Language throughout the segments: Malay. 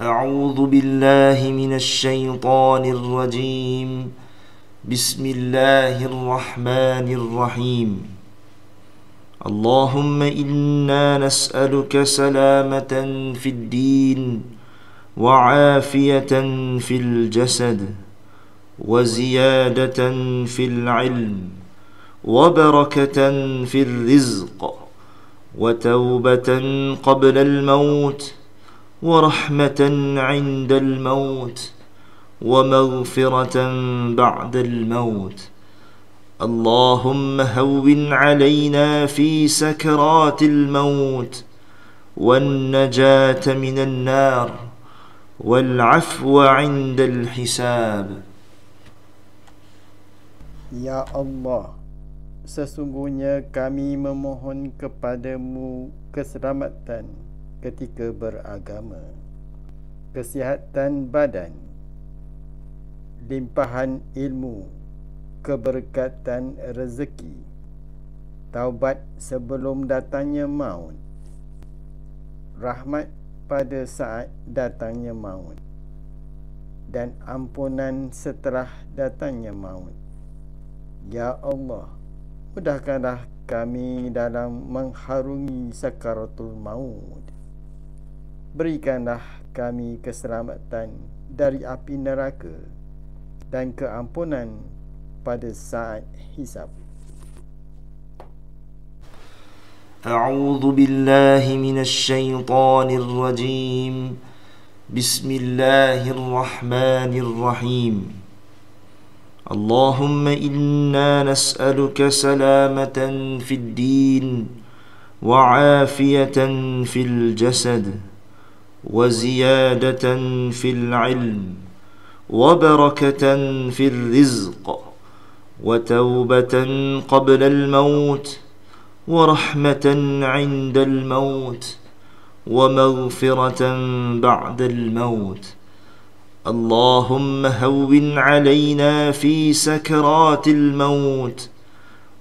أعوذ بالله من الشيطان الرجيم. بسم الله الرحمن الرحيم. اللهم إنا نسألك سلامة في الدين وعافية في الجسد وزيادة في العلم وبركة في الرزق وتوبة قبل الموت ورحمة عند الموت ومغفرة بعد الموت. اللهم هون علينا في سكرات الموت والنجاة من النار والعفو عند الحساب. Ya Allah, sesungguhnya kami memohon kepadamu keselamatan. Ketika beragama, kesihatan badan, limpahan ilmu, keberkatan rezeki, taubat sebelum datangnya maut, rahmat pada saat datangnya maut, dan ampunan setelah datangnya maut. Ya Allah, mudahkanlah kami dalam mengharungi sakaratul maut Berikanlah kami keselamatan dari api neraka dan keampunan pada saat hisab. أعوذ بالله من الشيطان الرجيم بسم الله الرحمن الرحيم اللهم انا نسالك سلامه في الدين وعافيه في الجسد وزيادة في العلم وبركة في الرزق وتوبة قبل الموت ورحمة عند الموت ومغفرة بعد الموت. اللهم هون علينا في سكرات الموت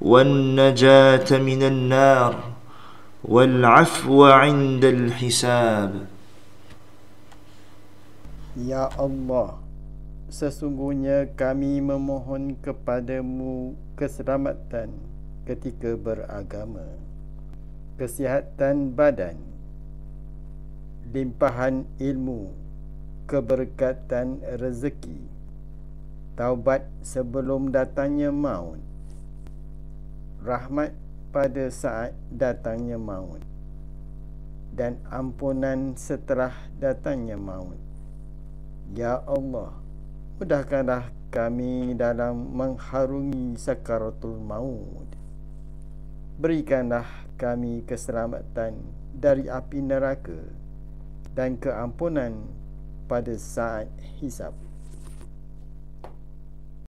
والنجاة من النار والعفو عند الحساب. Ya Allah, sesungguhnya kami memohon kepadamu keselamatan ketika beragama, kesihatan badan, limpahan ilmu, keberkatan rezeki taubat sebelum datangnya maut rahmat pada saat datangnya maut dan ampunan setelah datangnya maut ya Allah mudahkanlah kami dalam mengharungi sakaratul maut. Berikanlah kami keselamatan dari api neraka dan keampunan pada saat hisab